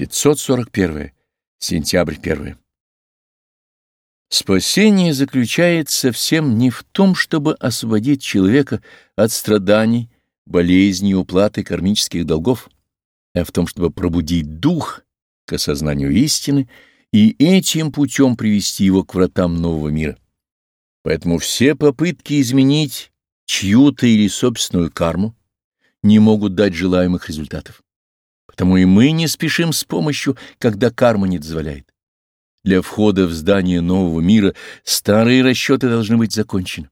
541. Сентябрь 1. Спасение заключается всем не в том, чтобы освободить человека от страданий, болезней и уплаты кармических долгов, а в том, чтобы пробудить дух к осознанию истины и этим путем привести его к вратам нового мира. Поэтому все попытки изменить чью-то или собственную карму не могут дать желаемых результатов. Потому и мы не спешим с помощью, когда карма не дозволяет. Для входа в здание нового мира старые расчеты должны быть закончены.